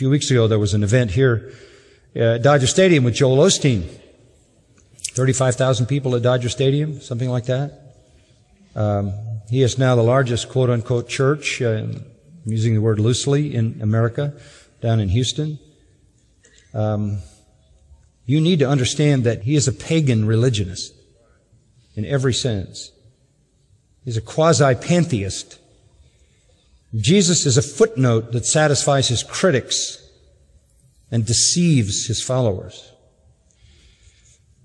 few weeks ago, there was an event here at Dodger Stadium with Joel Osteen. 35,000 people at Dodger Stadium, something like that. Um, he is now the largest quote unquote church, uh, using the word loosely, in America, down in Houston. Um, you need to understand that he is a pagan religionist in every sense. He's a quasi-pantheist. Jesus is a footnote that satisfies his critics and deceives his followers.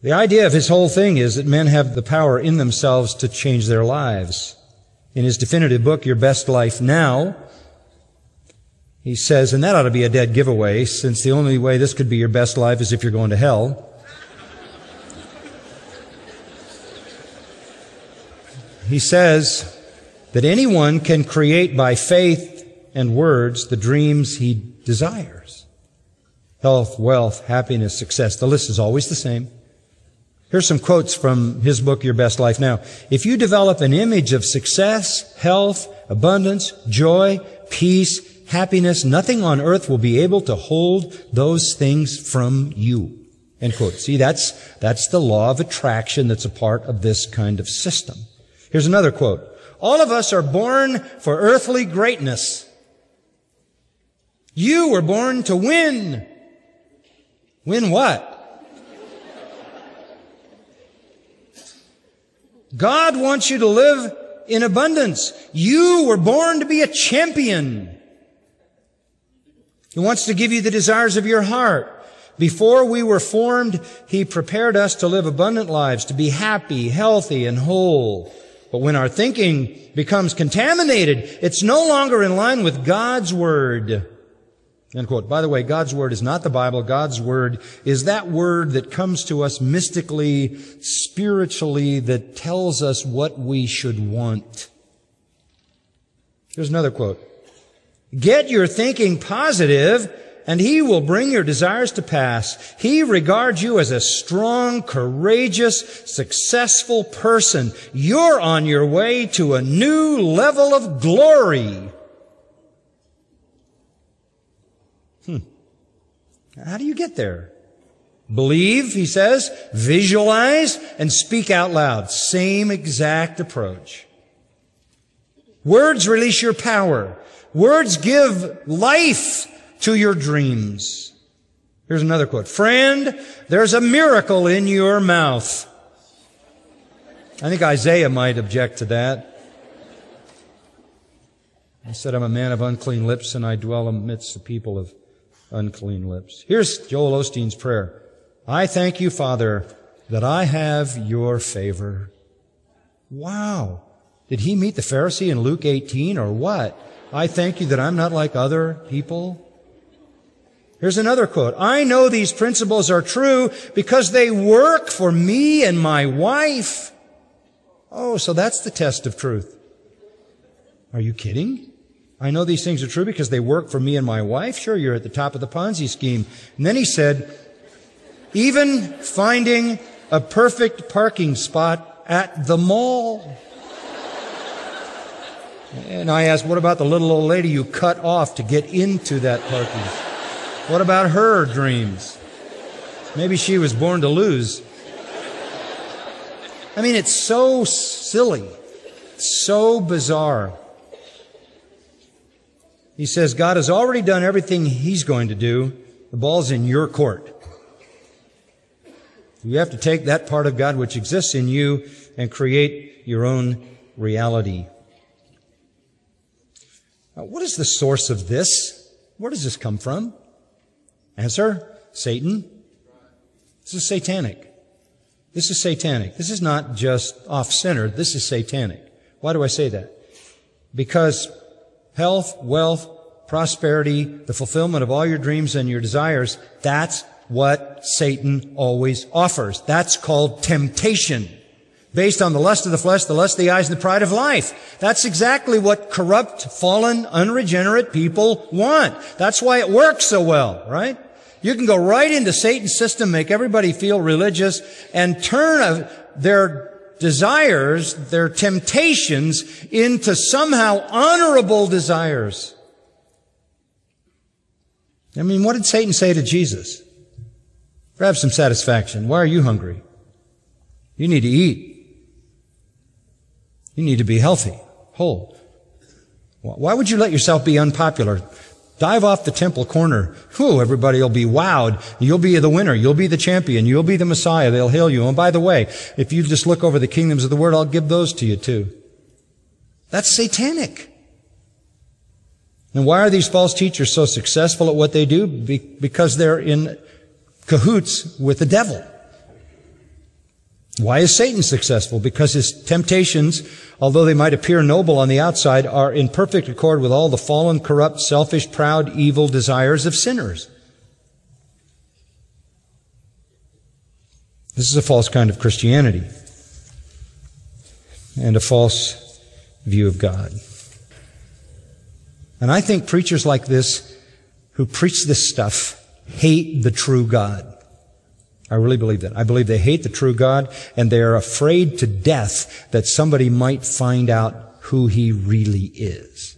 The idea of his whole thing is that men have the power in themselves to change their lives. In his definitive book, Your Best Life Now, he says, and that ought to be a dead giveaway, since the only way this could be your best life is if you're going to hell. he says that anyone can create by faith and words the dreams he desires. Health, wealth, happiness, success. The list is always the same. Here's some quotes from his book, Your Best Life Now. If you develop an image of success, health, abundance, joy, peace, happiness, nothing on earth will be able to hold those things from you. End quote. See, that's, that's the law of attraction that's a part of this kind of system. Here's another quote. All of us are born for earthly greatness. You were born to win. Win what? God wants you to live in abundance. You were born to be a champion. He wants to give you the desires of your heart. Before we were formed, He prepared us to live abundant lives, to be happy, healthy, and whole. But when our thinking becomes contaminated, it's no longer in line with God's Word. End quote. By the way, God's Word is not the Bible. God's Word is that Word that comes to us mystically, spiritually, that tells us what we should want. Here's another quote. Get your thinking positive and he will bring your desires to pass. He regards you as a strong, courageous, successful person. You're on your way to a new level of glory. Hmm. How do you get there? Believe, he says, visualize, and speak out loud. Same exact approach. Words release your power. Words give life to your dreams. Here's another quote. Friend, there's a miracle in your mouth. I think Isaiah might object to that. He said, I'm a man of unclean lips and I dwell amidst the people of unclean lips. Here's Joel Osteen's prayer. I thank you, Father, that I have your favor. Wow. Did he meet the Pharisee in Luke 18 or what? I thank you that I'm not like other people. Here's another quote. I know these principles are true because they work for me and my wife. Oh, so that's the test of truth. Are you kidding? I know these things are true because they work for me and my wife. Sure, you're at the top of the Ponzi scheme. And then he said, even finding a perfect parking spot at the mall. And I asked, what about the little old lady you cut off to get into that parking? What about her dreams? Maybe she was born to lose. I mean, it's so silly, so bizarre. He says, God has already done everything He's going to do. The ball's in your court. You have to take that part of God which exists in you and create your own reality. Now, what is the source of this? Where does this come from? Answer, Satan. This is satanic. This is satanic. This is not just off-center. This is satanic. Why do I say that? Because health, wealth, prosperity, the fulfillment of all your dreams and your desires, that's what Satan always offers. That's called temptation. Based on the lust of the flesh, the lust of the eyes, and the pride of life. That's exactly what corrupt, fallen, unregenerate people want. That's why it works so well, right? You can go right into Satan's system, make everybody feel religious, and turn their desires, their temptations into somehow honorable desires. I mean, what did Satan say to Jesus? Grab some satisfaction. Why are you hungry? You need to eat. You need to be healthy, whole. Why would you let yourself be unpopular? Dive off the temple corner. Whew, everybody will be wowed. You'll be the winner. You'll be the champion. You'll be the Messiah. They'll hail you. And by the way, if you just look over the kingdoms of the world, I'll give those to you too. That's satanic. And why are these false teachers so successful at what they do? Be- because they're in cahoots with the devil. Why is Satan successful? Because his temptations, although they might appear noble on the outside, are in perfect accord with all the fallen, corrupt, selfish, proud, evil desires of sinners. This is a false kind of Christianity and a false view of God. And I think preachers like this who preach this stuff hate the true God. I really believe that. I believe they hate the true God and they are afraid to death that somebody might find out who he really is.